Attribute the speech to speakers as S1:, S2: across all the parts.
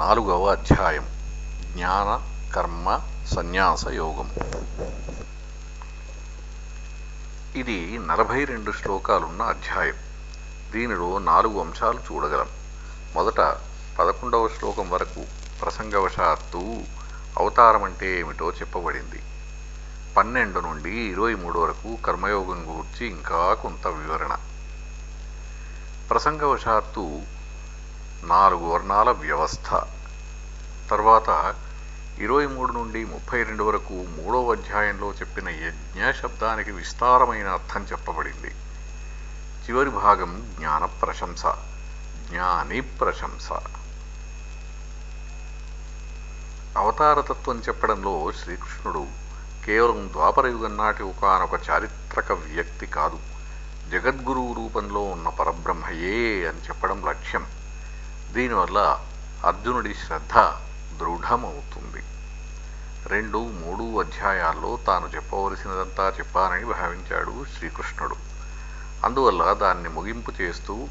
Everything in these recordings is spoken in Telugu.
S1: నాలుగవ అధ్యాయం జ్ఞాన కర్మ సన్యాస యోగం ఇది నలభై రెండు శ్లోకాలున్న అధ్యాయం దీనిలో నాలుగు అంశాలు చూడగలం మొదట పదకొండవ శ్లోకం వరకు ప్రసంగవశాత్తు అవతారం అంటే ఏమిటో చెప్పబడింది పన్నెండు నుండి ఇరవై మూడు వరకు కర్మయోగం గూర్చి ఇంకా కొంత వివరణ ప్రసంగవశాత్తు నాలుగు వర్ణాల వ్యవస్థ. తర్వాత ఇరవై మూడు నుండి ముప్పై రెండు వరకు మూడవ అధ్యాయంలో చెప్పిన యజ్ఞ శబ్దానికి విస్తారమైన అర్థం చెప్పబడింది. చివరి భాగం జ్ఞాన ప్రశంస. జ్ఞాని ప్రశంస. అవతారతత్వం చెప్పడంలో శ్రీకృష్ణుడు కేవలం ద్వాపరయుగం నాటి ఒకనొక చారిత్రక వ్యక్తి కాదు. జగద్గురువు రూపంలో ఉన్న పరబ్రహ్మయే అని చెప్పడం లక్ష్యం. దీనివల్ల అర్జునుడి శ్రద్ధ దృఢమవుతుంది. రెండు మూడు అధ్యాయాల్లో తాను చెప్పవలసినదంతా చెప్పానని భావించాడు శ్రీకృష్ణుడు. అందువల్ల దాన్ని ముగింపు చేస్తూ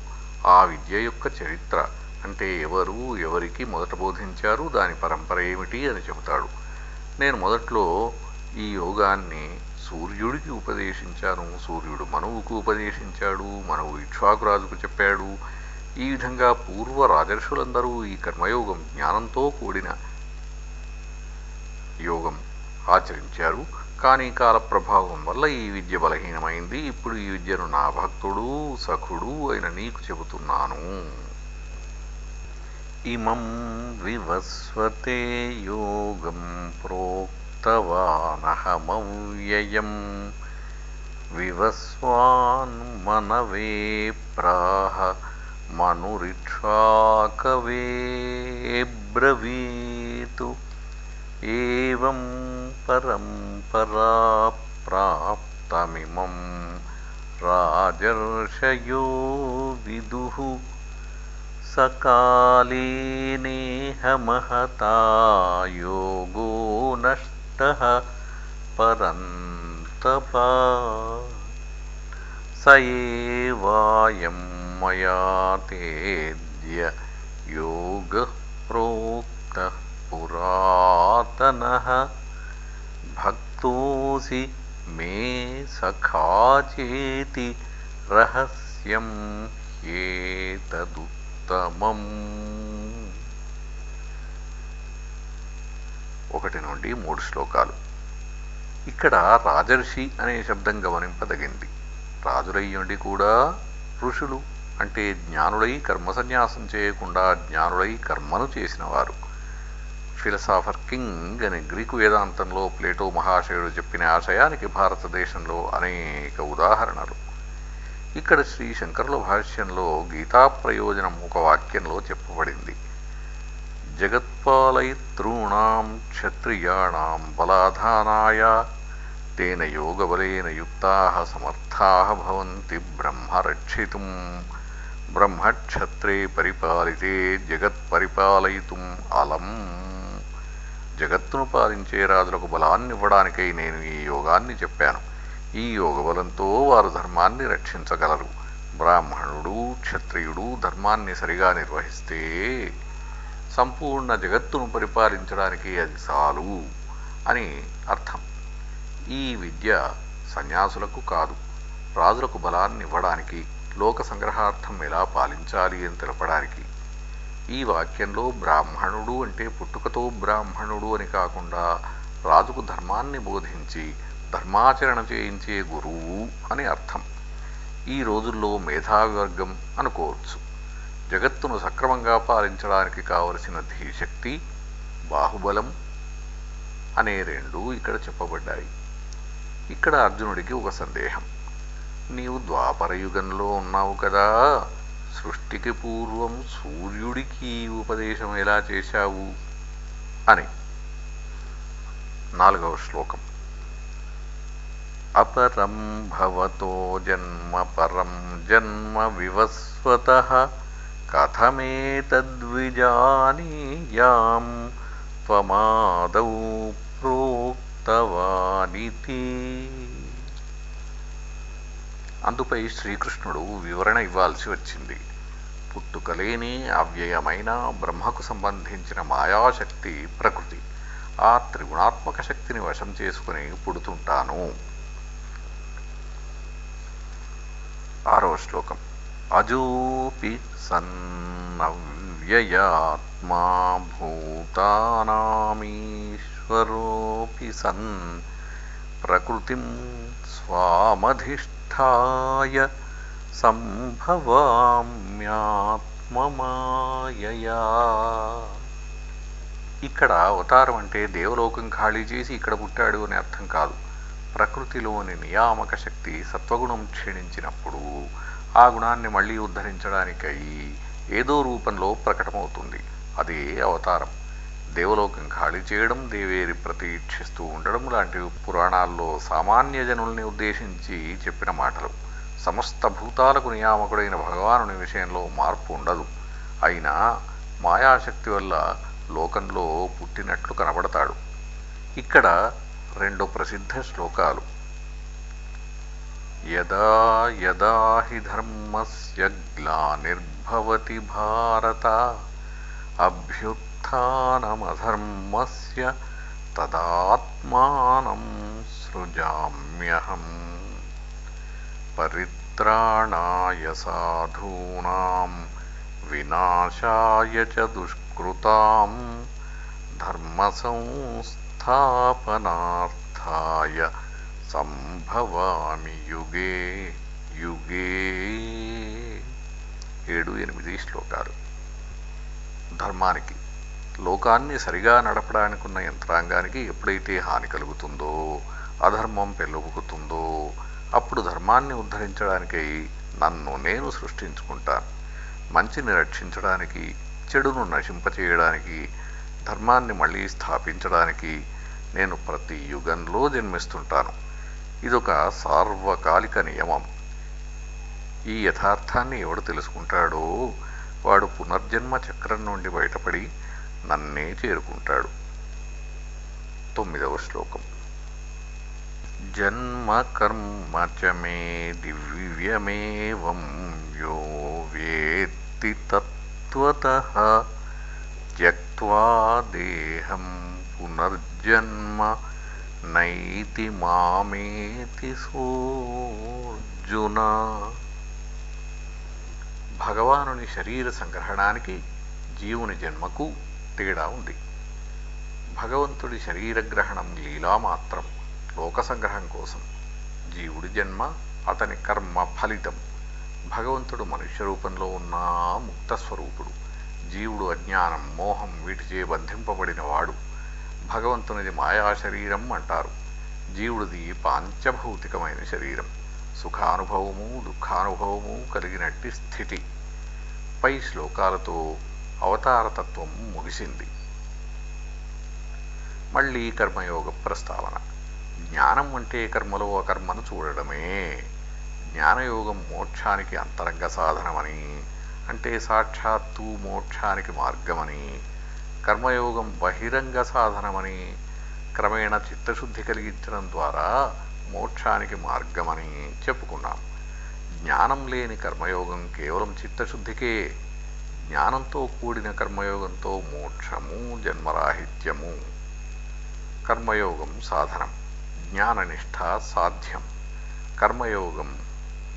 S1: ఆ విద్య యొక్క చరిత్ర అంటే ఎవరు ఎవరికి మొదట బోధించారు దాని పరంపర ఏమిటి అని చెబుతాడు. నేను మొదట్లో ఈ యోగాన్ని సూర్యుడికి ఉపదేశించాను. సూర్యుడు మనువుకు ఉపదేశించాడు మనువు ఇక్ష్వాకురాజుకు చెప్పాడు ఈ విధంగా పూర్వ రాజర్షులందరూ ఈ కర్మయోగం జ్ఞానంతో కూడిన యోగం ఆచరించారు. కానీ కాల ప్రభావం వల్ల ఈ విద్య బలహీనమైంది. ఇప్పుడు ఈ విద్యను నా భక్తుడు సఖుడు అయిన నీకు చెబుతున్నాను. ఇమం వివస్వతే యోగం ప్రోక్తవానహమవ్యయం. వివస్వాన్ మనవే ప్రాహ मनुरिक्षाकवेब्रवीतु एवं परम्परा पराप्राप्तमिमं राजर्षयो विदुः। सकालीनेह महता योगो नष्टः परन्तप। स एवायम् స ఏవాయం మయా తేద్య యోగः ప్రోక్తः పురాతనः భక్తోసి మే సఖా చేతి రహస్యం ఏతదుత్తమం ఒకటి నుండి మూడు శ్లోకాలు. ఇక్కడ రాజర్షి అనే శబ్దం గమనింపదగింది. రాజులయ్యుండి కూడా ఋషులు అంటే జ్ఞానులై కర్మ సన్యాసం చేయకుండా జ్ఞానులై కర్మను చేసినవారు. ఫిలసాఫర్ కింగ్ అనే గ్రీకు వేదాంతంలో ప్లేటో మహాశయుడు చెప్పిన ఆశయానికి భారతదేశంలో అనేక ఉదాహరణలు. ఇక్కడ శ్రీ శంకరుల భాష్యంలో గీతా ప్రయోజనం ఒక వాక్యంలో చెప్పబడింది. జగత్పాలయితॄణాం క్షత్రియాణం బలాధానాయ తేన యోగబలేన యుక్తా సమర్థా భవంతి బ్రహ్మ రక్షితుం. బ్రహ్మక్షత్రే పరిపాలితే జగత్ పరిపాలయితుం అలం. జగత్తును పాలించే రాజులకు బలాన్ని ఇవ్వడానికై నేను ఈ యోగాన్ని చెప్పాను. ఈ యోగ బలంతో వారు ధర్మాన్ని రక్షించగలరు. బ్రాహ్మణుడు క్షత్రియుడు ధర్మాన్ని సరిగా నిర్వహిస్తే సంపూర్ణ జగత్తును పరిపాలించడానికి అది చాలు అని అర్థం. ఈ విద్య సన్యాసులకు కాదు రాజులకు బలాన్ని ఇవ్వడానికి లోక సంగ్రహార్థం ఎలా పాలించాలి అని తెలపడానికి ఈ వాక్యంలో బ్రాహ్మణుడు అంటే పుట్టుకతో బ్రాహ్మణుడు అని కాకుండా రాజుకు ధర్మాన్ని బోధించి ధర్మాచరణ చేయించే గురువు అని అర్థం. ఈ రోజుల్లో మేధావివర్గం అనుకోవచ్చు. జగత్తును సక్రమంగా పాలించడానికి కావలసిన ధీశక్తి బాహుబలం అనే రెండు ఇక్కడ చెప్పబడ్డాయి. ఇక్కడ అర్జునుడికి ఒక సందేహం. నీవు ద్వాపరయుగంలో ఉన్నావు కదా. సృష్టికి పూర్వం సూర్యుడికి ఉపదేశం ఎలా చేశావు? అని. నాలుగవ శ్లోకం. అపరం భవతో జన్మ పరం జన్మ వివస్వత కథమేతద్విజానీయాం త్వమాదౌ ప్రోక్తవానితి. అందుపై శ్రీకృష్ణుడు వివరణ ఇవ్వాల్సి వచ్చింది. పుట్టుకలేని అవ్యయమైన బ్రహ్మకు సంబంధించిన మాయాశక్తి ప్రకృతి. ఆ త్రిగుణాత్మక శక్తిని వశం చేసుకుని పుడుతుంటాను. ఆరవ శ్లోకం. అజూపి సన్నవ్యయాత్మా భూతానామీశ్వరోపి సన్ ప్రకృతిం స్వామధిష్టాయ సంభవామ్యాత్మమాయయా. ఇక్కడ అవతారం అంటే దేవలోకం ఖాళీ చేసి ఇక్కడ పుట్టాడు అని అర్థం కాదు. ప్రకృతిలోని నియామక శక్తి సత్వగుణం క్షీణించినప్పుడు ఆ గుణాన్ని మళ్ళీ ఉద్ధరించడానికై ఏదో రూపంలో ప్రకటమవుతుంది. అదే అవతారం. దేవలోకం ఖాళీ చేయడం దేవేరి ప్రతీక్షిస్తూ ఉండడం లాంటివి పురాణాల్లో సామాన్య జనుల్ని ఉద్దేశించి చెప్పిన మాటలు. సమస్త భూతాలకు నియామకుడైన భగవానుని విషయంలో మార్పు ఉండదు. అయినా మాయాశక్తి వల్ల లోకంలో పుట్టినట్లు కనబడతాడు. ఇక్కడ రెండు ప్రసిద్ధ శ్లోకాలు. యదా యదా హి ధర్మస్య గ్లానిర్భవతి భారత అభ్యుత్నమధర్మస్య తదాత్మానం సృజామ్యహం పరిత్రాణాయ సాధూనాం వినాశాయ చ దుష్కృతాం ధర్మ సంభవామి యుగే యుగే ఏడు ఎనిమిది శ్లోకాలు. ధర్మానికి లోకాన్ని సరిగా నడపడానికున్న యంత్రాంగానికి ఎప్పుడైతే హాని కలుగుతుందో అధర్మం పెళ్ళుబుకుతుందో అప్పుడు ధర్మాన్ని ఉద్ధరించడానికై నన్ను నేను సృష్టించుకుంటాను. మంచిని రక్షించడానికి చెడును నశింపచేయడానికి ధర్మాన్ని మళ్ళీ స్థాపించడానికి నేను ప్రతి యుగంలో జన్మిస్తుంటాను. ఇదొక సార్వకాలిక నియమం. ఈ యథార్థాన్ని ఎవడు తెలుసుకుంటాడో వాడు పునర్జన్మ చక్రం నుండి బయటపడి నన్నే చేరుకుంటాడు. తొమ్మిదవ శ్లోకం. జన్మ కర్మ చ మే దివ్యమేవం యో వేత్తి తత్వత త్యక్వా దేహం పునర్జన్మ నైతి మామేతి సోర్జున. భగవానుని శరీర సంగ్రహణానికి జీవుని జన్మకు తేడా ఉంది. భగవంతుడి శరీరగ్రహణం లీలా మాత్రం లోక సంగ్రహం కోసం. జీవుడి జన్మ అతని కర్మ ఫలితం. భగవంతుడు మనుష్య రూపంలో ఉన్న ముక్త స్వరూపుడు. జీవుడు అజ్ఞానం మోహం వీటిచే బంధింపబడిన వాడు భగవంతునిది మాయా శరీరం అంటారు. జీవుడిది పాంచభౌతికమైన శరీరం. సుఖానుభవము దుఃఖానుభవము కలిగినట్టి స్థితి. పై శ్లోకాలతో అవతారతత్వం ముగిసింది. మళ్ళీ కర్మయోగ ప్రస్తావన. జ్ఞానం అంటే కర్మలో అకర్మను చూడడమే. జ్ఞానయోగం మోక్షానికి అంతరంగ సాధనమని అంటే సాక్షాత్తు మోక్షానికి మార్గమని కర్మయోగం బహిరంగ సాధనమని క్రమేణ చిత్తశుద్ధి కలిగించడం ద్వారా మోక్షానికి మార్గమని చెప్పుకున్నాం. జ్ఞానం లేని కర్మయోగం కేవలం చిత్తశుద్ధికే జ్ఞానంతో కూడిన కర్మయోగంతో మోక్షము జన్మరాహిత్యము. కర్మయోగం సాధనం జ్ఞాననిష్ట సాధ్యం. కర్మయోగం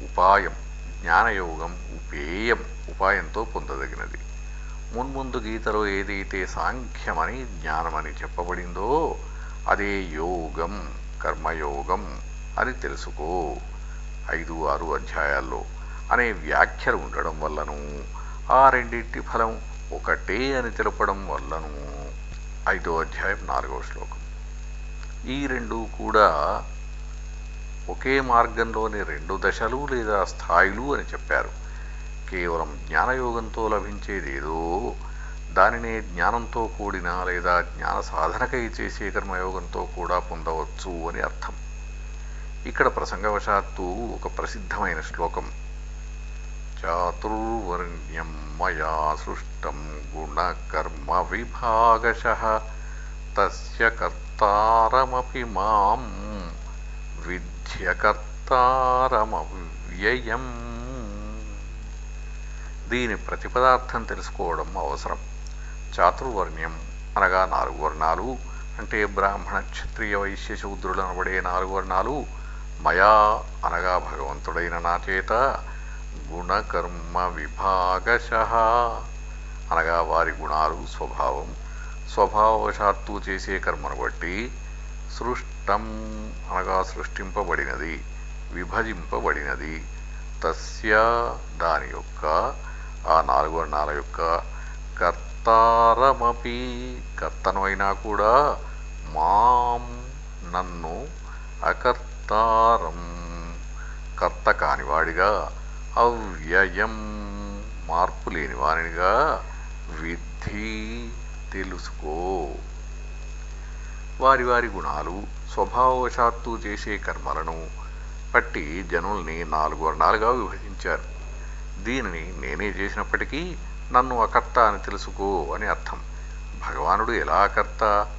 S1: ఉపాయం జ్ఞానయోగం ఉపేయం ఉపాయంతో పొందదగినది. మున్ముందు గీతలో ఏదైతే సాంఖ్యమని జ్ఞానమని చెప్పబడిందో అదే యోగం కర్మయోగం అని తెలుసుకో. ఐదు ఆరు అధ్యాయాల్లో అనే వ్యాఖ్యలు ఉండడం వల్లను ఆ రెండింటి ఫలం ఒకటే అని తెలపడం వల్లను ఐదో అధ్యాయం నాలుగవ శ్లోకం. ఈ రెండు కూడా ఒకే మార్గంలోని రెండు దశలు లేదా స్థాయిలు అని చెప్పారు. కేవలం జ్ఞానయోగంతో లభించేదేదో దానినే జ్ఞానంతో కూడిన లేదా జ్ఞాన సాధనకై చేసే కర్మయోగంతో కూడా పొందవచ్చు అని అర్థం. ఇక్కడ ప్రసంగవశాత్తు ఒక ప్రసిద్ధమైన శ్లోకం. చాతుర్వర్ణ్యం మయా సృష్టం గుణకర్మ విభాగశ తస్య కర్తారమపి మాం విద్యకర్తారమవ్యయం దీని ప్రతిపదార్థం తెలుసుకోవడం అవసరం. చాతుర్వర్ణ్యం అనగా నాలుగు వర్ణాలు అంటే బ్రాహ్మణ క్షత్రియ వైశ్య శూద్రులు అనబడే నాలుగు వర్ణాలు మయా అనగా భగవంతుడైన నా చేత గుణకర్మ విభాగశ. అనగా వారి గుణాలు స్వభావం. స్వభావశాత్తు చేసే కర్మను బట్టి సృష్టం అనగా సృష్టింపబడినది విభజింపబడినది. తస్య దాని యొక్క ఆ నాలుగు వర్ణాల యొక్క కర్తారమపి. కర్తను అయినా కూడా మాం నన్ను అకర్తారం. కర్త కానివాడిగా అవ్యయం మార్పు లేని వానిగా విద్ధి తెలుసుకో. వారి వారి గుణాలు స్వభావవశాత్తు చేసే కర్మలను బట్టి జనుల్ని నాలుగు వర్ణాలుగా విభజించారు. దీనిని నేనే చేసినప్పటికీ నన్ను అకర్త అని తెలుసుకో అని అర్థం. భగవానుడు ఎలా అకర్త?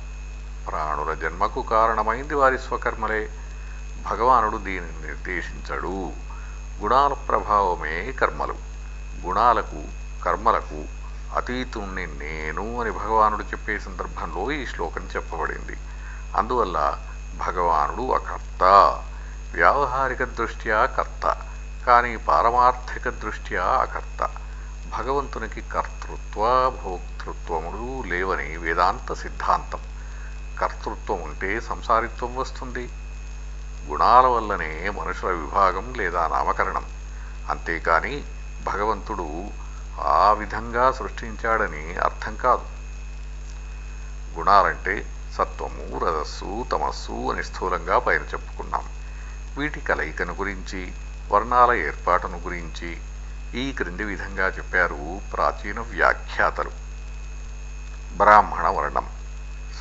S1: ప్రాణుల జన్మకు కారణమైంది వారి స్వకర్మలే. భగవానుడు దీనిని నిర్దేశించడు. గుణాల ప్రభావమే కర్మలు. గుణాలకు కర్మలకు అతీతుణ్ణి నేను అని భగవానుడు చెప్పే సందర్భంలో ఈ శ్లోకం చెప్పబడింది. అందువల్ల భగవానుడు అకర్త. వ్యావహారిక దృష్ట్యా కర్త కానీ పారమార్థిక దృష్ట్యా అకర్త. భగవంతునికి కర్తృత్వ భోక్తృత్వములు లేవని వేదాంత సిద్ధాంతం. కర్తృత్వం ఉంటే సంసారిత్వం వస్తుంది. గుణాల వల్లనే మనుషుల విభాగం లేదా నామకరణం. అంతేకాని భగవంతుడు ఆ విధంగా సృష్టించాడని అర్థం కాదు. గుణాలంటే సత్వము రజస్సు తమస్సు అని స్థూలంగా పైన చెప్పుకున్నాం. వీటి కలయికను గురించి వర్ణాల ఏర్పాటును గురించి ఈ క్రింది విధంగా చెప్పారు ప్రాచీన వ్యాఖ్యాతలు. బ్రాహ్మణ వర్ణం.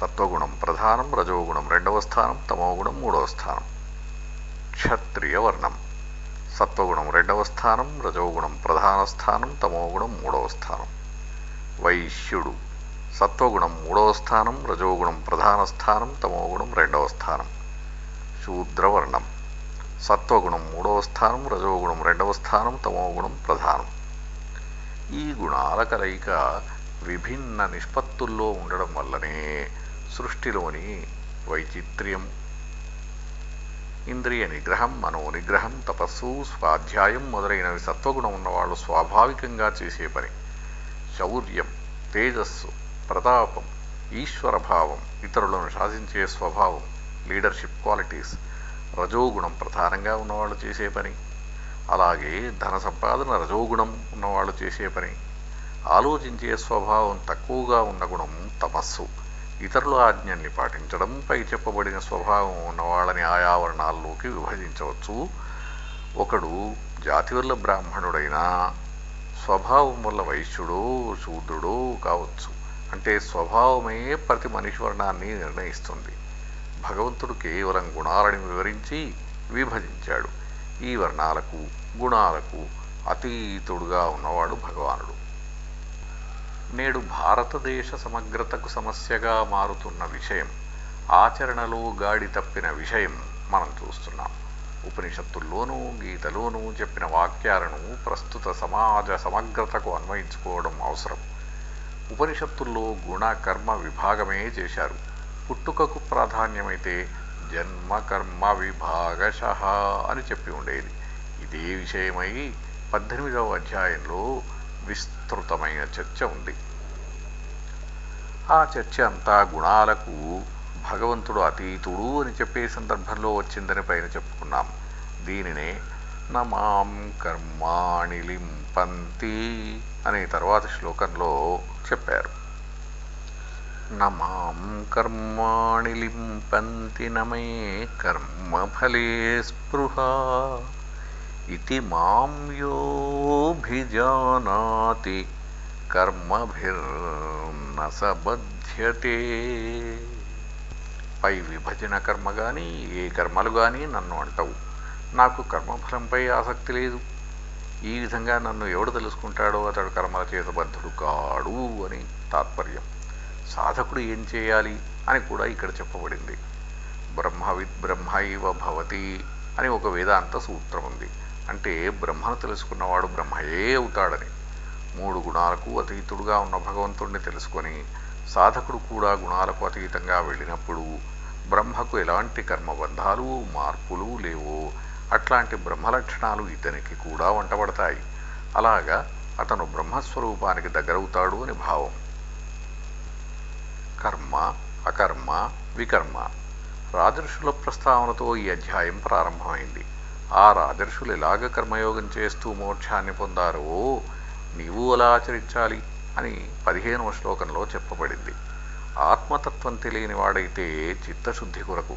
S1: సత్వగుణం ప్రధానం రజోగుణం రెండవ స్థానం తమోగుణం మూడవ స్థానం. క్షత్రియ వర్ణం సత్వగుణం రెండవ స్థానం రజోగుణం ప్రధాన స్థానం తమోగుణం మూడవ స్థానం. వైశ్యుడు. సత్వగుణం మూడవ స్థానం రజోగుణం ప్రధాన స్థానం తమోగుణం రెండవ స్థానం. శూద్రవర్ణం. సత్వగుణం మూడవ స్థానం రజోగుణం రెండవ స్థానం తమోగుణం ప్రధానం. ఈ గుణాల కలయిక విభిన్న నిష్పత్తుల్లో ఉండడం వల్లనే సృష్టిలోని వైచిత్ర్యం ఇంద్రియ నిగ్రహం మనో నిగ్రహం తపస్సు స్వాధ్యాయం మొదలైనవి సత్వగుణం ఉన్నవాళ్ళు స్వాభావికంగా చేసే పని. శౌర్యం తేజస్సు ప్రతాపం ఈశ్వరభావం ఇతరులను శాసించే స్వభావం లీడర్షిప్ క్వాలిటీస్ రజోగుణం ప్రధానంగా ఉన్నవాళ్ళు చేసే పని. అలాగే ధన సంపాదన రజోగుణం ఉన్నవాళ్ళు చేసే పని. ఆలోచించే స్వభావం తక్కువగా ఉన్న గుణం తమస్సు ఇతరుల ఆజ్ఞల్ని పాటించడం పై చెప్పబడిన స్వభావం ఉన్న వాళ్ళని ఆయా వర్ణాల్లోకి విభజించవచ్చు. ఒకడు జాతి వల్ల బ్రాహ్మణుడైనా స్వభావం వల్ల వైశ్యుడో శూద్రుడో కావచ్చు. అంటే స్వభావమే ప్రతి మనిషి వర్ణాన్ని నిర్ణయిస్తుంది. భగవంతుడు కేవలం గుణాలని వివరించి విభజించాడు. ఈ వర్ణాలకు గుణాలకు అతీతుడుగా ఉన్నవాడు భగవానుడు. నేడు భారతదేశ సమగ్రతకు సమస్యగా మారుతున్న విషయం ఆచరణలో గాడి తప్పిన విషయం మనం చూస్తున్నాం. ఉపనిషత్తుల్లోనూ గీతలోనూ చెప్పిన వాక్యాలను ప్రస్తుత సమాజ సమగ్రతకు అన్వయించుకోవడం అవసరం. ఉపనిషత్తుల్లో గుణ కర్మ విభాగమే చేశారు. పుట్టుకకు ప్రాధాన్యమైతే జన్మ కర్మ విభాగశ అని చెప్పి ఉండేది. ఇదే విషయమై పద్దెనిమిదవ అధ్యాయంలో విస్తృతమైన చర్చ ఉంది. ఆ చర్చ అంతా గుణాలకు భగవంతుడు అతీతుడు అని చెప్పే సందర్భంలో వచ్చిందని పైన చెప్పుకున్నాం. దీనినే నమాం కర్మాణి లింపంతి అనే తర్వాత శ్లోకంలో చెప్పారు. నమాం కర్మాణి లింపంతి నమే కర్మఫలే స్పృహ. ఇది మాం యోభిజానాతి కర్మభిర్న సబధ్యతే పై విభజన కర్మ కానీ ఏ కర్మలు కానీ నన్ను అంటవు. నాకు కర్మఫలంపై ఆసక్తి లేదు. ఈ విధంగా నన్ను ఎవడు తెలుసుకుంటాడో అతడు కర్మల చేత బద్ధుడు కాడు అని తాత్పర్యం. సాధకుడు ఏం చేయాలి అని కూడా ఇక్కడ చెప్పబడింది. బ్రహ్మవిద్ బ్రహ్మైవ భవతి అని ఒక వేదాంత సూత్రం ఉంది. అంటే బ్రహ్మను తెలుసుకున్నవాడు బ్రహ్మయే అవుతాడని. మూడు గుణాలకు అతీతుడుగా ఉన్న భగవంతుణ్ణి తెలుసుకొని సాధకుడు కూడా గుణాలకు అతీతంగా వెళ్ళినప్పుడు బ్రహ్మకు ఎలాంటి కర్మబంధాలు మార్పులు లేవో అట్లాంటి బ్రహ్మలక్షణాలు ఇతనికి కూడా వంటబడతాయి. అలాగా అతను బ్రహ్మస్వరూపానికి దగ్గరవుతాడు అని భావం. కర్మ అకర్మ వికర్మ రాజర్షుల ప్రస్తావనతో ఈ అధ్యాయం ప్రారంభమైంది. ఆ రాజర్షులు ఎలాగ కర్మయోగం చేస్తూ మోక్షాన్ని పొందారో నీవు అలా ఆచరించాలి అని పదిహేనవ శ్లోకంలో చెప్పబడింది. ఆత్మతత్వం తెలియని వాడైతే చిత్తశుద్ధి కొరకు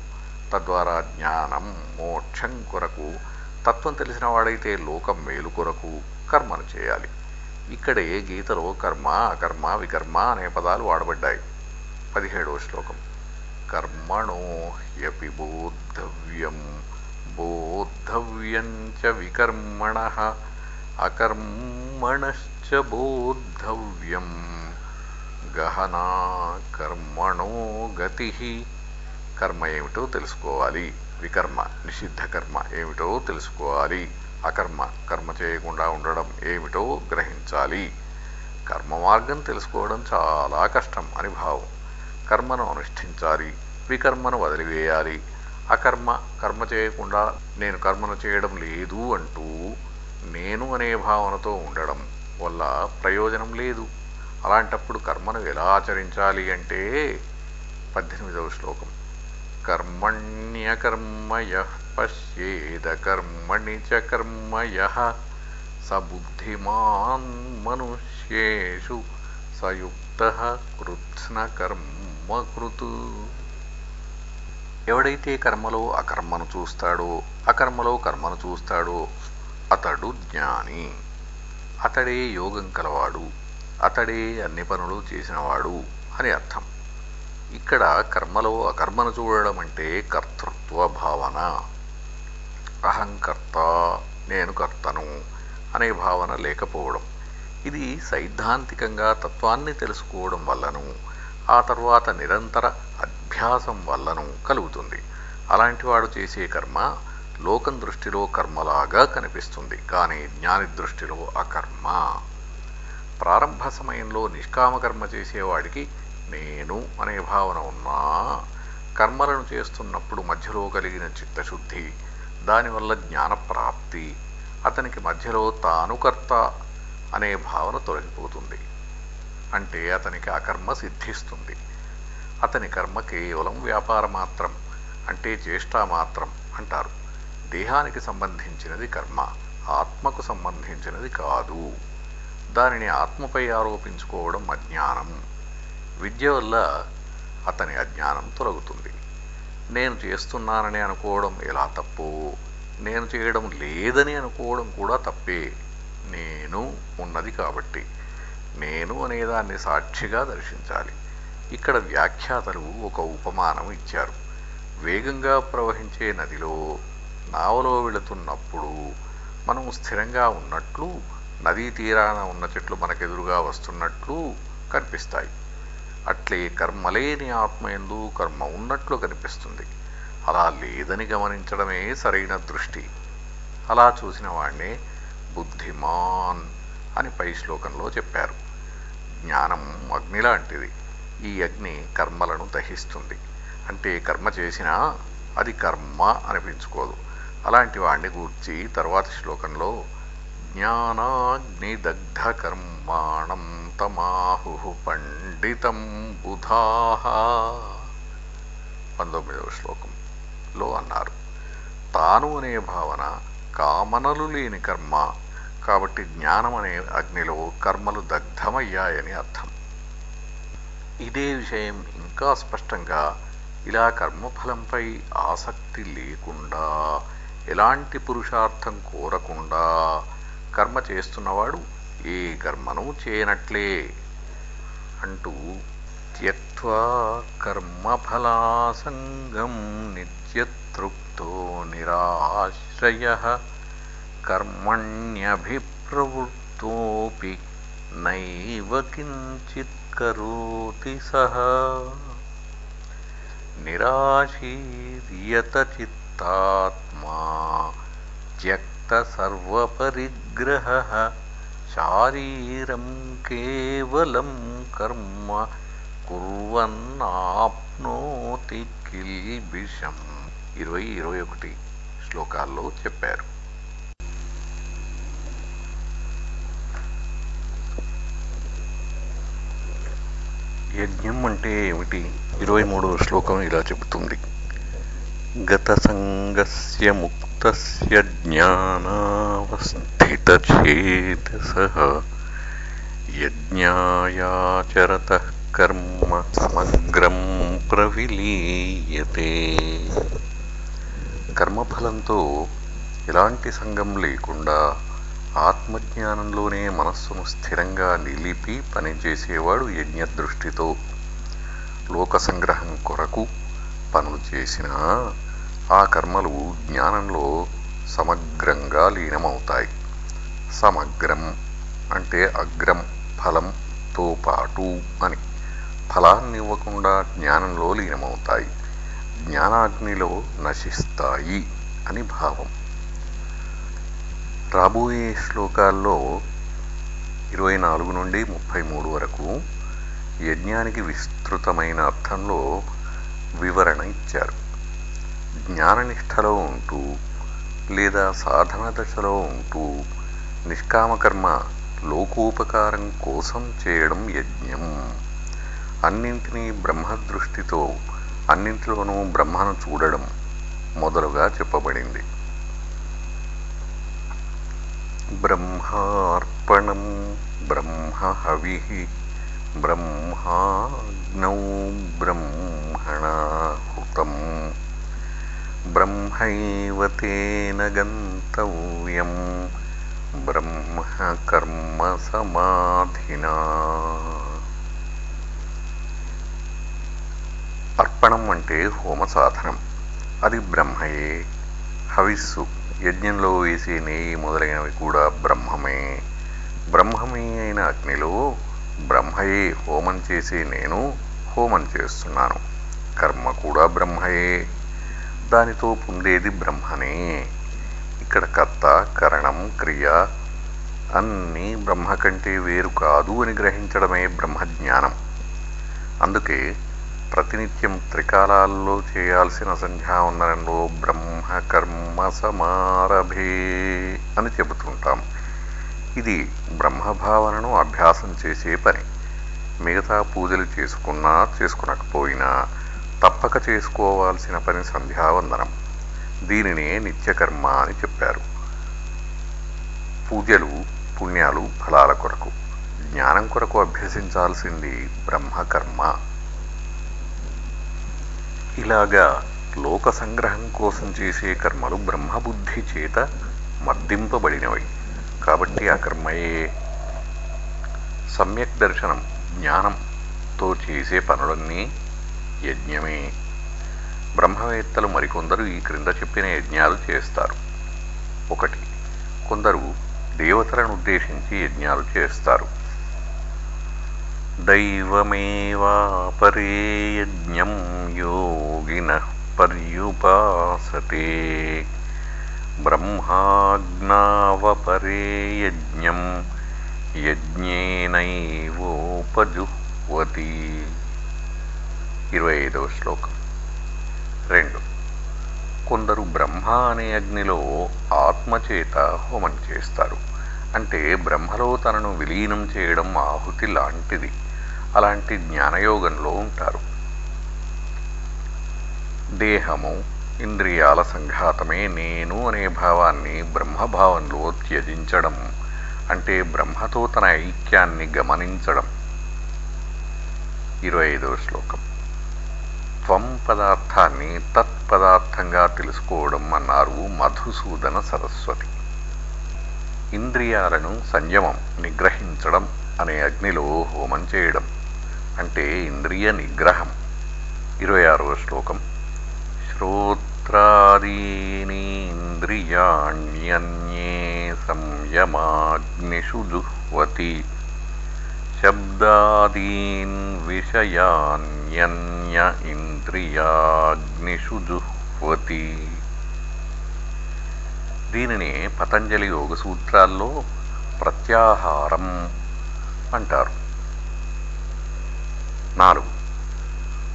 S1: తద్వారా జ్ఞానం మోక్షం కొరకు తత్వం తెలిసిన వాడైతే లోకం మేలు కొరకు కర్మను చేయాలి. ఇక్కడే గీతలో కర్మ అకర్మ వికర్మ అనే పదాలు వాడబడ్డాయి. పదిహేడవ శ్లోకం. కర్మణో హ్యపి బోద్ధవ్యం బోద్ధవ్యం చ వికర్మణ అకర్మణశ్చ బోద్ధవ్యం గహనా కర్మణో గతి కర్మ ఏమిటో తెలుసుకోవాలి. వికర్మ నిషిద్ధ కర్మ ఏమిటో తెలుసుకోవాలి. అకర్మ కర్మ చేయకుండా ఉండడం ఏమిటో గ్రహించాలి. కర్మ మార్గం తెలుసుకోవడం చాలా కష్టం అని భావం. కర్మను అనుష్ఠించాలి. వికర్మను వదిలివేయాలి. అకర్మ కర్మ చేయకుండా నేను కర్మను చేయడం లేదు అంటూ నేను అనే భావనతో ఉండడం వల్ల ప్రయోజనం లేదు. అలాంటప్పుడు కర్మను ఎలా ఆచరించాలి అంటే పద్దెనిమిదవ శ్లోకం. కర్మణ్యకర్మయ పశ్యేదకర్మణి చ కర్మయ స బుద్ధిమాన్ మనుష్యేషు సయుక్త కృత్స్న కర్మకృతు ఎవడైతే కర్మలో అకర్మను చూస్తాడో అకర్మలో కర్మను చూస్తాడో అతడు జ్ఞాని. అతడే యోగం కలవాడు. అతడే అన్ని పనులు చేసినవాడు అని అర్థం. ఇక్కడ కర్మలో అకర్మను చూడడం అంటే కర్తృత్వ భావన. అహంకర్త నేను కర్తను అనే భావన లేకపోవడం. ఇది సైద్ధాంతికంగా తత్వాన్ని తెలుసుకోవడం వల్లను ఆ తర్వాత నిరంతర అభ్యాసం వల్లను కలుగుతుంది. అలాంటివాడు చేసే కర్మ లోకం దృష్టిలో కర్మలాగా కనిపిస్తుంది. కానీ జ్ఞాని దృష్టిలో అకర్మ. ప్రారంభ సమయంలో నిష్కామకర్మ చేసేవాడికి నేను అనే భావన ఉన్నా కర్మలను చేస్తున్నప్పుడు మధ్యలో కలిగిన చిత్తశుద్ధి దానివల్ల జ్ఞానప్రాప్తి అతనికి మధ్యలో తానుకర్త అనే భావన తొలగిపోతుంది. అంటే అతనికి అకర్మ సిద్ధిస్తుంది. అతని కర్మ కేవలం వ్యాపార మాత్రం అంటే చేష్టా మాత్రం అంటారు. దేహానికి సంబంధించినది కర్మ ఆత్మకు సంబంధించినది కాదు. దానిని ఆత్మపై ఆరోపించుకోవడం అజ్ఞానం. విద్య వల్ల అతని అజ్ఞానం తొలగుతుంది. నేను చేస్తున్నానని అనుకోవడం ఎలా తప్పు? నేను చేయడం లేదని అనుకోవడం కూడా తప్పే. నేను ఉన్నది కాబట్టి. నేను అనేదాన్ని సాక్షిగా దర్శించాలి. ఇక్కడ వ్యాఖ్యాతలు ఒక ఉపమానం ఇచ్చారు. వేగంగా ప్రవహించే నదిలో నావలో వెళుతున్నప్పుడు మనం స్థిరంగా ఉన్నట్లు నదీ తీరాన ఉన్న చెట్లు మనకెదురుగా వస్తున్నట్లు కనిపిస్తాయి. అట్లే కర్మలేని ఆత్మయందు కర్మ ఉన్నట్లు కనిపిస్తుంది. అలా లేదని గమనించడమే సరైన దృష్టి. అలా చూసిన వాణ్ణే బుద్ధిమాన్ అని పై శ్లోకంలో చెప్పారు. జ్ఞానం అగ్ని లాంటిది ఈ అగ్ని కర్మలను దహిస్తుంది. అంటే కర్మ చేసినా అది కర్మ అనిపించుకోదు అలాంటి వాణ్ణి గూర్చి తర్వాతి శ్లోకంలో జ్ఞానాగ్నిదగ్ధ కర్మాణం తమాహు పండితం బుధాహ పంతొమ్మిదవ శ్లోకంలో అన్నారు. తాను అనే భావన కామనలు లేని కర్మ కాబట్టి జ్ఞానం అనే అగ్నిలో కర్మలు దగ్ధమయ్యాయని అర్థం. ఇదే విషయం ఇంకా స్పష్టంగా ఇలా కర్మఫలంపై ఆసక్తి లేకుండా ఎలాంటి పురుషార్థం కోరకుండా కర్మ చేస్తున్నవాడు ఏ కర్మను చేయనట్లే అంటూ త్యక్వా కర్మఫలాసంగం నిత్యతృప్తో నిరాశ్రయ కర్మణ్యభిప్రవృత్తోపి నైవ కించిత్ కరోతి సహ. నిరాశీర్యత చిత్తాత్మా शारीरं केवलं శారీరం కేవలం కర్మ కుర్వన్నాప్నోతి కిల్బిషం. ఇరవై ఇరవై ఒకటి శ్లోకాల్లో చెప్పారు. యజ్ఞం అంటే ఏమిటి? ఇరవై మూడవ శ్లోకం ఇలా చెబుతుంది. గత సంగస్య ముక్తస్య జ్ఞానావస్థితచేతస యజ్ఞాయాచరత కర్మ సమగ్రం ప్రవిలీయతే. కర్మఫలంతో ఎలాంటి సంగం లేకుండా ఆత్మజ్ఞానంలోనే మనస్సును స్థిరంగా నిలిపి పనిచేసేవాడు యజ్ఞదృష్టితో. లోక సంగ్రహం కొరకు పనులు చేసినా ఆ కర్మలు జ్ఞానంలో సమగ్రంగా లీనమవుతాయి. సమగ్రం అంటే అగ్రం ఫలంతో పాటు అని. ఫలాన్ని ఇవ్వకుండా జ్ఞానంలో లీనమవుతాయి. జ్ఞానాగ్నిలో నశిస్తాయి అని భావం. రాబోయే శ్లోకాల్లో ఇరవై నాలుగు నుండి ముప్పై మూడు వరకు యజ్ఞానికి విస్తృతమైన అర్థంలో వివరణ ఇచ్చారు. జ్ఞాననిష్టలో ఉంటూ లేదా సాధన దశలో ఉంటూ నిష్కామకర్మ లోకోపకారం కోసం చేయడం యజ్ఞం. అన్నింటినీ బ్రహ్మదృష్టితో అన్నింటిలోనూ బ్రహ్మను చూడడం మొదలుగా చెప్పబడింది. బ్రహ్మార్పణం బ్రహ్మహవి బ్రహ్మాగ్నౌ బ్రహ్మణాహృతం బ్రహ్మైవ తేన గంతవ్యం బ్రహ్మ కర్మ సమాధినా అర్పణం అంటే హోమ సాధనం అది బ్రహ్మయే హవిస్సు యజ్ఞంలో వేసే నెయ్యి మొదలైనవి కూడా బ్రహ్మమే. బ్రహ్మమే అయిన అగ్నిలో బ్రహ్మయే హోమం చేసే నేను హోమం చేస్తున్నాను. కర్మ కూడా బ్రహ్మయే. దానితో పొందేది బ్రహ్మనే. ఇక్కడ కర్త కరణం క్రియ అన్నీ బ్రహ్మ కంటే వేరు కాదు అని గ్రహించడమే బ్రహ్మజ్ఞానం. అందుకే ప్రతినిత్యం త్రికాలాల్లో చేయాల్సిన సంధ్యావందనంలో బ్రహ్మ కర్మ సమారభే అని చెబుతుంటాం. ఇది బ్రహ్మభావనను అభ్యాసం చేసే పని. మిగతా పూజలు చేసుకున్నా చేసుకునకపోయినా తప్పక చేసుకోవాల్సిన పని సంధ్యావందనం. దీనినే నిత్యకర్మ అని చెప్పారు. పూజలు పుణ్యాలు ఫలాల కొరకు. జ్ఞానం కొరకు అభ్యసించాల్సింది బ్రహ్మకర్మ. ఇలాగా లోక సంగ్రహం కోసం చేసే కర్మలు బ్రహ్మబుద్ధి చేత మర్దింపబడినవి. కాబట్టి ఆ కర్మయే. సమ్యక్ దర్శనం జ్ఞానంతో చేసే పనులన్నీ యజ్ఞమే. బ్రహ్మవేత్తలు మరికొందరు ఈ క్రింద చెప్పిన యజ్ఞాలు చేస్తారు. ఒకటి కొందరు దేవతలను ఉద్దేశించి యజ్ఞాలు చేస్తారు. దైవమేవాపరేయజ్ఞం యోగిన పర్యుపాసతే. బ్రహ్మాజ్ఞావపరే యజ్ఞం యజ్ఞేనైవోపజుహ్వతి. ఇరవై ఐదవ శ్లోకం. రెండు. కొందరు బ్రహ్మ అనే అగ్నిలో ఆత్మచేత హోమం చేస్తారు. అంటే బ్రహ్మలో తనను విలీనం చేయడం ఆహుతి లాంటిది. అలాంటి జ్ఞానయోగంలో ఉంటారు. దేహము ఇంద్రియాల సంఘాతమే నేను అనే భావాన్ని బ్రహ్మభావంలో త్యజించడం అంటే బ్రహ్మతో తన ఐక్యాన్ని గమనించడం. ఇరవై ఐదవ శ్లోకం. త్వం పదార్థాన్ని తత్పదార్థంగా తెలుసుకోవడం అన్నారు మధుసూదన సరస్వతి. ఇంద్రియాలను సంయమం నిగ్రహించడం అనే అగ్నిలో హోమం చేయడం. అంటే ఇంద్రియ నిగ్రహం. ఇరవై ఆరవ శ్లోకం శ్రోత్రాదీనీంద్రియాణ్యన్యే సంయమాగ్నిషు జుహ్వతి. శబ్దాదీన్ విషయాన్యన్య ఇంద్రియాగ్నిషు జుహ్వతి. దీనిని పతంజలి యోగ సూత్రాల్లో ప్రత్యాహారం అంటారు. నాలుగు.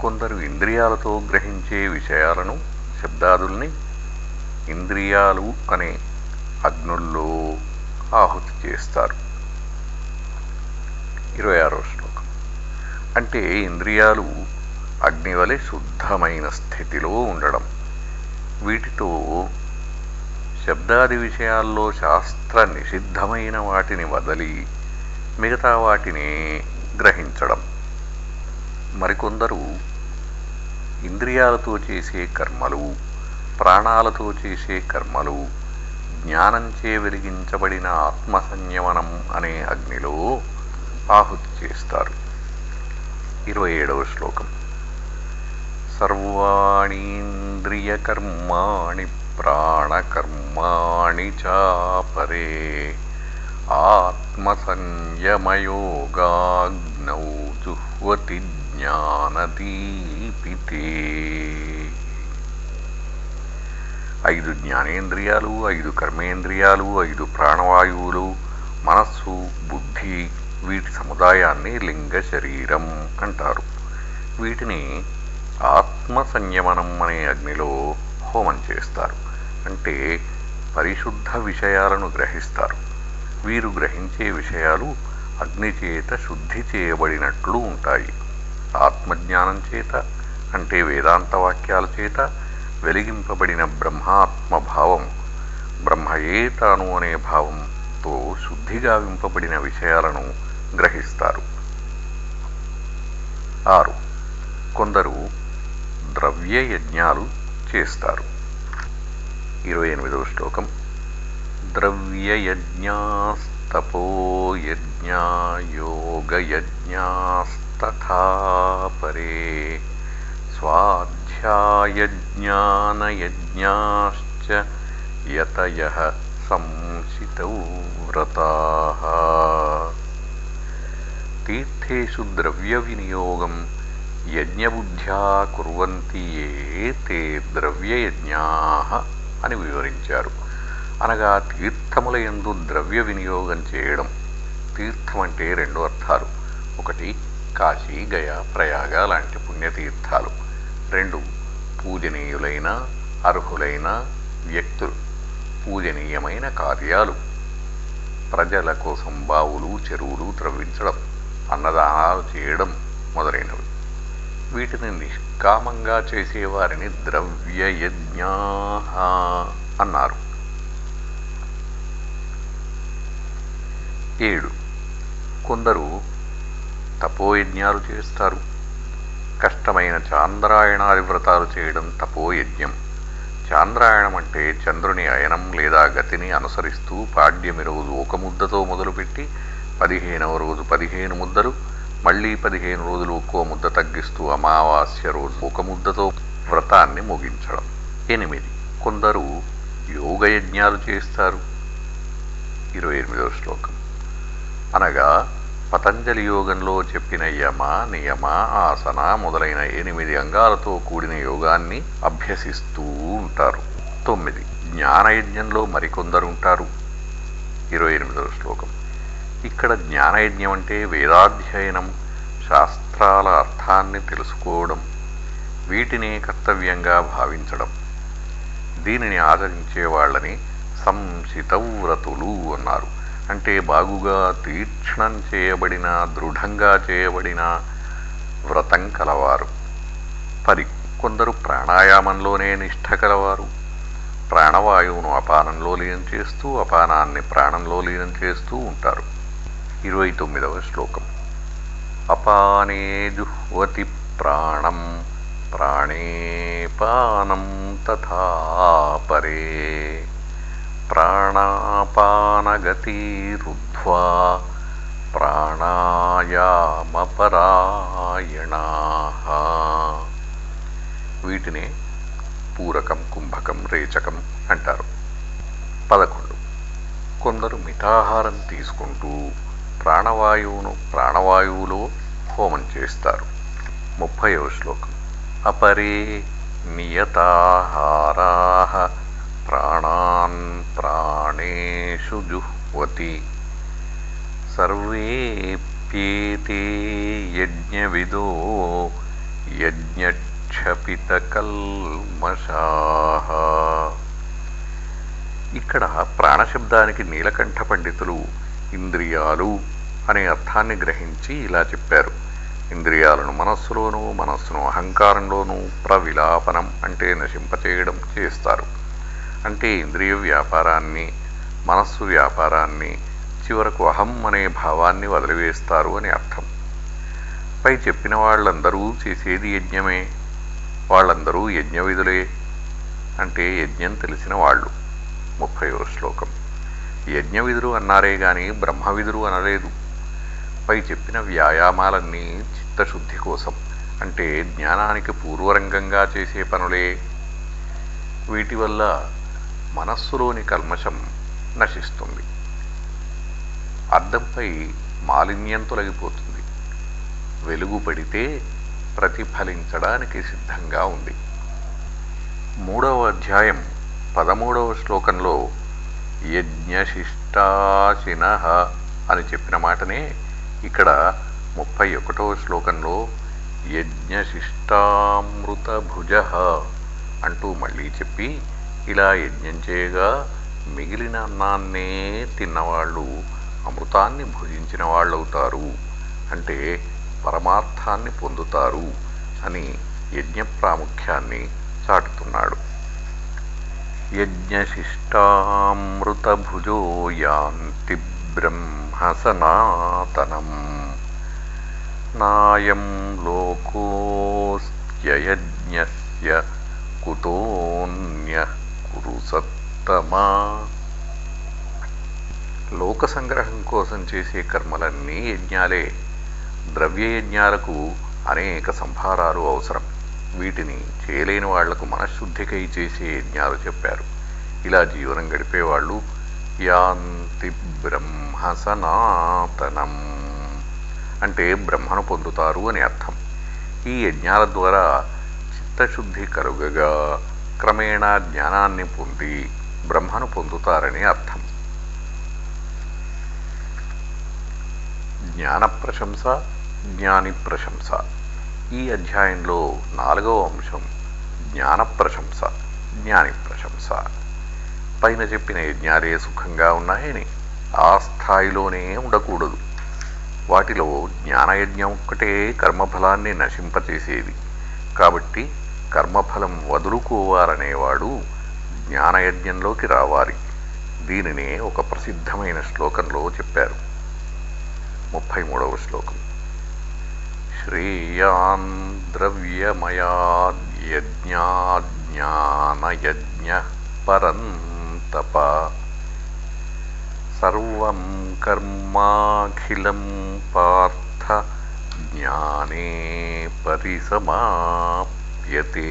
S1: కొందరు ఇంద్రియాలతో గ్రహించే విషయాలను శబ్దాదుల్ని ఇంద్రియాలు అనే అగ్నుల్లో ఆహుతి చేస్తారు. ఇరవై ఆరో శ్లోకం. అంటే ఇంద్రియాలు అగ్ని వలె శుద్ధమైన స్థితిలో ఉండడం. వీటితో శబ్దాది విషయాల్లో శాస్త్ర నిషిద్ధమైన వాటిని వదలి మిగతా వాటిని గ్రహించడం. మరికొందరు ఇంద్రియాలతో చేసే కర్మలు ప్రాణాలతో చేసే కర్మలు జ్ఞానంచే వెలిగించబడిన ఆత్మ సంయమనం అనే అగ్నిలో ఆహుతి చేస్తారు ఇరవై ఏడవ శ్లోకం. సర్వాణీంద్రియకర్మాణి ప్రాణకర్మాణి చాపరే ఆత్మసంయమయోగాగ్నౌ జుహ్వతి జ్ఞానదీపితే. ఐదు జ్ఞానేంద్రియాలు ఐదు కర్మేంద్రియాలు ఐదు ప్రాణవాయువులు మనస్సు బుద్ధి వీటి సముదాయాన్ని లింగ శరీరం అంటారు. వీటిని ఆత్మ సంయమనం అనే అగ్నిలో హోమం చేస్తారు. అంటే పరిశుద్ధ విషయాలను గ్రహిస్తారు. వీరు గ్రహించే విషయాలు అగ్నిచేత శుద్ధి చేయబడినట్లు ఉంటాయి. ఆత్మజ్ఞానం చేత అంటే వేదాంత వాక్యాల చేత వెలిగింపబడిన బ్రహ్మాత్మ భావం బ్రహ్మయే తాను అనే భావంతో శుద్ధిగా వింపబడిన విషయాలను గ్రహిస్తారు. ఆరు. కొందరు ద్రవ్య యజ్ఞాలు చేస్తారు. ఇరవై ఎనిమిదవ శ్లోకం. ద్రవ్యయజ్ఞాస్తపోయజ్ఞా తథాపరే స్వాధ్యాయజ్ఞానయజ్ఞాశ్చ యతయ సంసితౌ వ్రతాः. తీర్థేషు ద్రవ్య వినియోగం యజ్ఞబుద్ధ్యా కుర్వంతి ఏ తే ద్రవ్యయజ్ఞా అని వివరించారు. అనగా తీర్థముల ఎందు ద్రవ్య వినియోగం చేయడం తీర్థం అంటే రెండు అర్థాలు. ఒకటి కాశీ గయ ప్రయాగ లాంటి పుణ్యతీర్థాలు. రెండు పూజనీయులైన అర్హులైన వ్యక్తులు. పూజనీయమైన కార్యాలు. ప్రజల కోసం బావులు చెరువులు త్రవ్వించడం అన్నదానాలు చేయడం మొదలైనవి. వీటిని నిష్కామంగా చేసేవారిని ద్రవ్యయజ్ఞా అన్నారు. ఏడు కొందరు తపోయజ్ఞాలు చేస్తారు. కష్టమైన చాంద్రాయణాది వ్రతాలు చేయడం తపోయజ్ఞం. చాంద్రాయణం అంటే చంద్రుని అయనం లేదా గతిని అనుసరిస్తూ పాడ్యమి రోజు ఒక ముద్దతో మొదలుపెట్టి పదిహేనవ రోజు పదిహేను ముద్దలు మళ్ళీ పదిహేను రోజులు ఒక్కో ముద్ద తగ్గిస్తూ అమావాస్య రోజు ఒక ముద్దతో వ్రతాన్ని ముగించడం. ఎనిమిది. కొందరు యోగయజ్ఞాలు చేస్తారు. ఇరవై ఎనిమిదవ శ్లోకం. అనగా పతంజలి యోగంలో చెప్పిన యమ నియమ ఆసన మొదలైన ఎనిమిది అంగాలతో కూడిన యోగాన్ని అభ్యసిస్తూ ఉంటారు. తొమ్మిది. జ్ఞానయజ్ఞంలో మరికొందరు ఉంటారు. ఇరవై ఎనిమిదవ శ్లోకం. ఇక్కడ జ్ఞానయజ్ఞం అంటే వేదాధ్యయనం శాస్త్రాల అర్థాన్ని తెలుసుకోవడం వీటిని కర్తవ్యంగా భావించడం. దీనిని ఆచరించే వాళ్ళని సంశితవ్రతులు అన్నారు. అంటే బాగుగా తీక్షణం చేయబడిన దృఢంగా చేయబడిన వ్రతం కలవారు. పది కొందరు ప్రాణాయామంలోనే నిష్ఠ కలవారు. ప్రాణవాయువును అపానంలో లీనం చేస్తూ అపానాన్ని ప్రాణంలో లీనం చేస్తూ ఉంటారు. ఇరవై తొమ్మిదవ శ్లోకం. అపానే జుహ్వతి ప్రాణం ప్రాణేపానం తథా పరే. ప్రాణాపానగతిరుద్ధ్వా ప్రాణాయామపరాయణా. వీటినే పూరకం కుంభకం రేచకం అంటారు. పదకొండు. కొందరు మితాహారం తీసుకుంటూ ప్రాణవాయువును ప్రాణవాయువులో హోమం చేస్తారు. ముప్పయో శ్లోకం. అపరే నియతాహారా. ప్రాణాన్ ప్రాణేషు జుహ్వతి. సర్వేప్యేతే యజ్ఞవిదో యజ్ఞక్షపితకల్మషాః. ఇక్కడ ప్రాణశబ్దానికి నీలకంఠ పండితులు ఇంద్రియాలు అనే అర్థాన్ని గ్రహించి ఇలా చెప్పారు. ఇంద్రియాలను మనస్సులోనూ మనస్సును అహంకారంలోనూ ప్రవిలాపనం అంటే నశింపచేయడం చేస్తారు. అంటే ఇంద్రియ వ్యాపారాన్ని మనస్సు వ్యాపారాన్ని చివరకు అహం అనే భావాన్ని వదిలివేస్తారు అని అర్థం. పై చెప్పిన వాళ్ళందరూ చేసేది యజ్ఞమే వాళ్ళందరూ యజ్ఞవిధులే అంటే యజ్ఞం తెలిసిన వాళ్ళు. ముప్పయో శ్లోకం. యజ్ఞవిధులు అన్నారే గాని బ్రహ్మవిధులు అనలేదు. పై చెప్పిన వ్యాయామాలన్నీ చిత్తశుద్ధి కోసం అంటే జ్ఞానానికి పూర్వరంగంగా చేసే పనులే. వీటి వల్ల మనస్సులోని కల్మషం నశిస్తుంది. అద్దంపై మాలిన్యం తొలగిపోతుంది. వెలుగు పడితే ప్రతిఫలించడానికి సిద్ధంగా ఉంది. మూడవ అధ్యాయం పదమూడవ శ్లోకంలో యజ్ఞశిష్టాశిన అని చెప్పిన మాటనే ఇక్కడ ముప్పై ఒకటవ శ్లోకంలో యజ్ఞశిష్టామృత భుజ అంటూ మళ్ళీ చెప్పి ఇలా యజ్ఞం చేయగా మిగిలిన అన్నాన్నే తిన్నవాళ్ళు అమృతాన్ని భుజించిన వాళ్ళవుతారు. అంటే పరమార్థాన్ని పొందుతారు అని యజ్ఞ ప్రాముఖ్యాన్ని చాటుతున్నాడు. యజ్ఞశిష్టామృతభుజో యాంతి బ్రహ్మ సనాతనం నాయం లోకోస్త్యయజ్ఞస్య కుతోన్య కురు సత్తమా లోక సంగ్రహం కోసం చేసే కర్మలన్నీ యజ్ఞాలే. ద్రవ్యయజ్ఞాలకు అనేక సంభారాలు అవసరం. వీటిని చేయలేని వాళ్ళకు మనశ్శుద్ధికై చేసే యజ్ఞాలు చెప్పారు. ఇలా జీవనం గడిపేవాళ్ళు యాంతి బ్రహ్మ సనాతనం అంటే బ్రహ్మను పొందుతారు అని అర్థం. ఈ యజ్ఞాల ద్వారా చిత్తశుద్ధి కలుగగా. క్రమేణా జ్ఞానాన్ని పొంది బ్రహ్మను పొందుతారని అర్థం. జ్ఞాన ప్రశంస జ్ఞాని ప్రశంస. ఈ అధ్యాయంలో నాలుగవ అంశం జ్ఞాన ప్రశంస జ్ఞాని ప్రశంస. పైన చెప్పిన యజ్ఞాలే సుఖంగా ఉన్నాయని ఆ స్థాయిలోనే ఉండకూడదు. వాటిలో జ్ఞానయజ్ఞం ఒక్కటే కర్మఫలాన్ని నశింపచేసేది. కాబట్టి కర్మఫలం వదులుకోవాలనేవాడు జ్ఞానయజ్ఞంలోకి రావాలి. దీనినే ఒక ప్రసిద్ధమైన శ్లోకంలో చెప్పారు. ముప్పై మూడవ శ్లోకం. శ్రేయాన్ ద్రవ్యమయాజ్ఞాజ్ఞానయజ్ఞ పరంతప. సర్వం కర్మాఖిలం పార్థ జ్ఞానే విద్యతే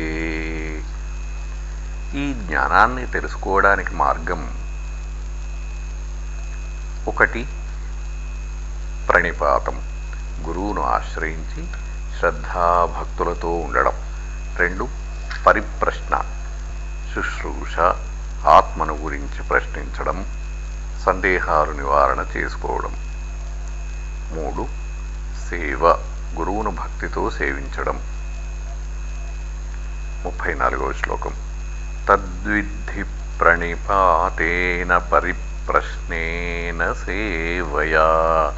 S1: ఈ జ్ఞానాన్ని తెలుసుకోవడానికి మార్గం ఒకటి ప్రణిపాతం. గురువును ఆశ్రయించి శ్రద్ధాభక్తులతో ఉండడం. రెండు పరిప్రశ్న శుశ్రూష ఆత్మను గురించి ప్రశ్నించడం సందేహాలు నివారణ చేసుకోవడం. మూడు సేవ గురువును భక్తితో సేవించడం. ముప్పై నాలుగవ శ్లోకం. తద్విద్ధి ప్రణిపాతేన పరిప్రశ్నేన సేవయా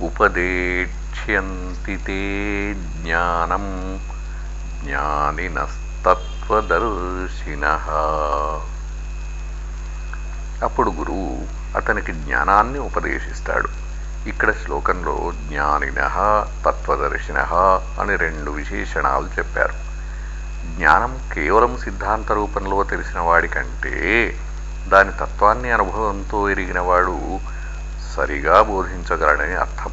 S1: ఉపదేక్ష్యంతి తే జ్ఞానం జ్ఞానినస్తత్వదర్శిన. అప్పుడు గురువు అతనికి జ్ఞానాన్ని ఉపదేశిస్తాడు. ఇక్కడ శ్లోకంలో జ్ఞానిన తత్వదర్శిన అని రెండు విశేషణాలు చెప్పారు. జ్ఞానం కేవలం సిద్ధాంత రూపంలో తెలిసిన వాడికంటే దాని తత్వాన్ని అనుభవంతో ఎరిగినవాడు సరిగా బోధించగలడని అర్థం.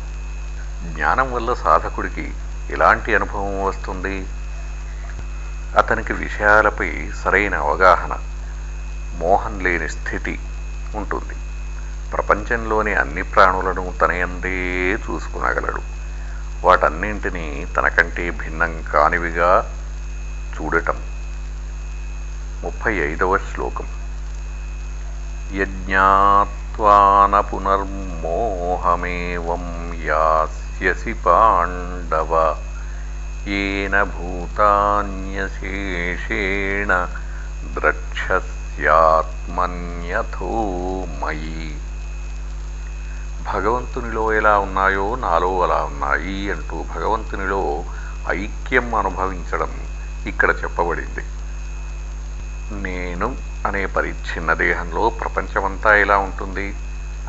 S1: జ్ఞానం వల్ల సాధకుడికి ఎలాంటి అనుభవం వస్తుంది? అతనికి విషయాలపై సరైన అవగాహన మోహం లేని స్థితి ఉంటుంది. ప్రపంచంలోని అన్ని ప్రాణులను తనయందే చూసుకునగలడు. వాటన్నింటినీ తనకంటే భిన్నం కానివిగా చూడటం. ముప్పై ఐదవ శ్లోకం. యజ్ఞాత్ పునర్మోహమేవం యాస్యసి పాండవ. ఏన భూతాన్యశేషేణ ద్రక్ష్యస్యాత్మన్యథో మయి. భగవంతునిలో ఎలా ఉన్నాయో నాలో అలా ఉన్నాయి అంటూ భగవంతునిలో ఐక్యం అనుభవించడం ఇక్కడ చెప్పబడింది. నేను అనే పరిచ్ఛిన్న దేహంలో ప్రపంచమంతా ఎలా ఉంటుంది?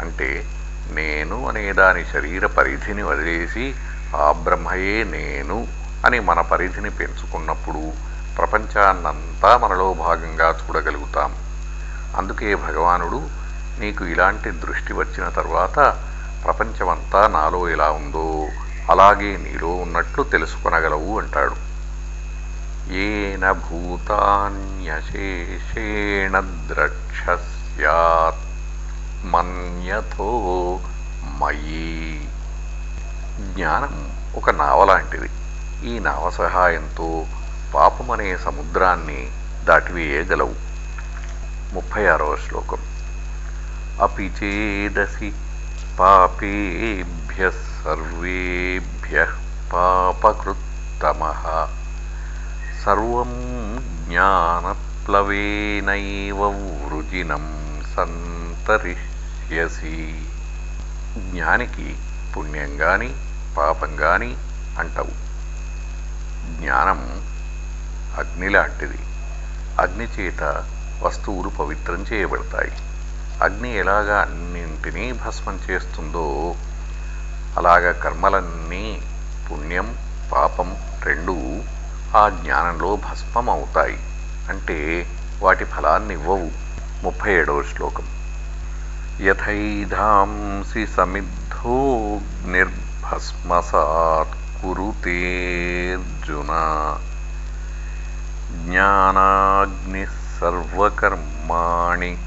S1: అంటే నేను అనే దాని శరీర పరిధిని వదిలేసి ఆ బ్రహ్మయే నేను అని మన పరిధిని పెంచుకున్నప్పుడు ప్రపంచాన్నంతా మనలో భాగంగా చూడగలుగుతాం. అందుకే భగవానుడు నీకు ఇలాంటి దృష్టి వచ్చిన తర్వాత ప్రపంచమంతా నాలో ఎలా ఉందో అలాగే నీలో ఉన్నట్లు తెలుసుకొనగలవు అంటాడు. ఏన భూతాన్యశేషేణ ద్రక్షస్యాత్మన్యథో మయి జ్ఞానం ఒక నావ లాంటిది. ఈ నావ సహాయంతో పాపమనే సముద్రాన్ని దాటివేయగలవు. ముప్పై ఆరవ శ్లోకం. అపి చేదసి పాపేభ్య సర్వేభ్య పాపకృత్తమ। సర్వం జ్ఞానప్లవేనైవ వృజినం సంతరిష్యసి. జ్ఞానికి పుణ్యం గాని పాపం గాని అంటవు. జ్ఞానం అగ్ని లాంటిది. అగ్ని చేత వస్తువులు పవిత్రం చేయబడతాయి. అగ్ని ఎలాగా అన్నింటినీ భస్మం చేస్తుందో అలాగ కర్మలన్నీ పుణ్యం పాపం రెండూ ఆ జ్ఞానంలో భస్మం అవుతాయి అంటే వాటి ఫలాన్ని ఇవ్వవు. ముప్పై ఏడవ శ్లోకం. యథైధాంసి సమిద్ధోగ్నిర్భస్మసాత్ కురుతేర్జున జ్ఞానాగ్ని సర్వకర్మాణి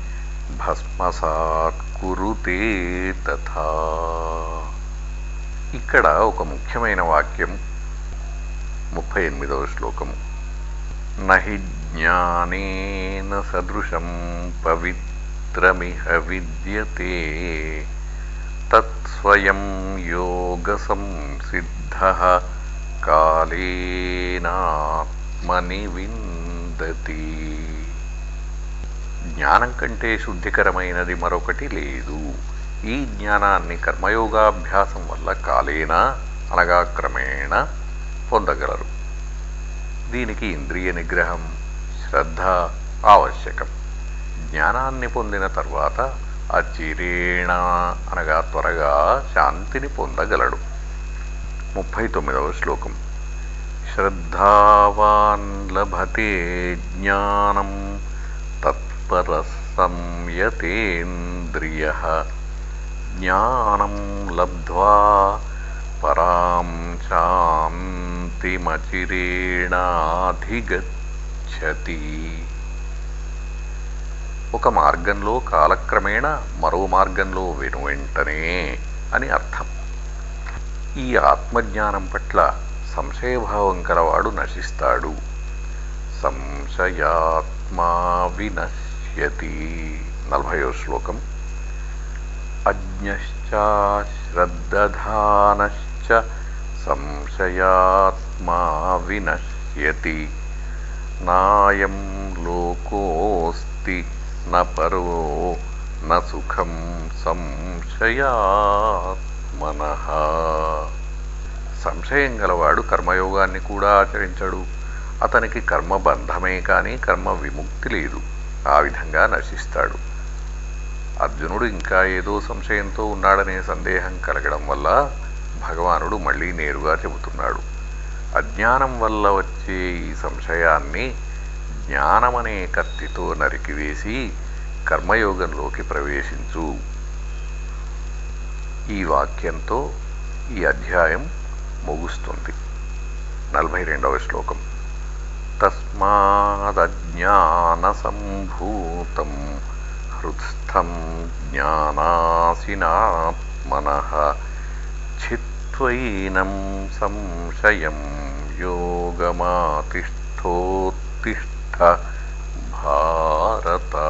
S1: భస్మసాత్ కురుతే తథా. ఇక్కడ ఒక ముఖ్యమైన వాక్యం ముప్పై ఎనిమిదవ శ్లోకము. నహి జ్ఞానేన సదృశం పవిత్రమిహ విద్యతే తత్స్వయం యోగ సంసిద్ధ కాళేనాత్మని విందతి. జ్ఞానం కంటే శుద్ధికరమైనది మరొకటి లేదు. ఈ జ్ఞానాన్ని కర్మయోగాభ్యాసం వల్ల కాలేనా అనగా క్రమేణ పొందగలరు. దీనికి ఇంద్రియ నిగ్రహం శ్రద్ధ ఆవశ్యకం. జ్ఞానాన్ని పొందిన తర్వాత అచిరేణ అనగా త్వరగా శాంతిని పొందగలడు. ముప్పై తొమ్మిదవ శ్లోకం. శ్రద్ధావాన్ లభతే జ్ఞానం తత్పర సంయతేంద్రియ జ్ఞానం లబ్ధ్వా పరాం శాంతిమచిరేణాధిగచ్చతి ఒక మార్గంలో కాలక్రమేణా మరో మార్గంలో వెనువెంటనే అని అర్థం. ఈ ఆత్మజ్ఞానం పట్ల సంశయభావం కలవాడు నశిస్తాడు. సంశయాత్మా వినశ్యతి. నలభయో శ్లోకం. అజ్ఞశ్చాశ్రద్ధానశ్చ సంశయాత్మా వినశ్యతి. నాయం లోకోస్తి న పరో న సుఖం సంశయాత్మన. సంశయం గలవాడు కర్మయోగాన్ని కూడా ఆచరించడు. అతనికి కర్మబంధమే కానీ కర్మ విముక్తి లేదు. ఆ విధంగా నశిస్తాడు. అర్జునుడు ఇంకా ఏదో సంశయంతో ఉన్నాడనే సందేహం కలగడం వల్ల భగవానుడు మళ్ళీ నేరుగా చెబుతున్నాడు. అజ్ఞానం వల్ల వచ్చే ఈ సంశయాన్ని జ్ఞానమనే కత్తితో నరికివేసి కర్మయోగంలోకి ప్రవేశించు. ఈ వాక్యంతో ఈ అధ్యాయం ముగుస్తుంది. నలభై రెండవ శ్లోకం. తస్మాదజ్ఞాన సంభూతం హృత్స్థం జ్ఞానాసినాత్మన. त्वैनं संशयं योगमातिष्ठोत्तिष्ठ भारता।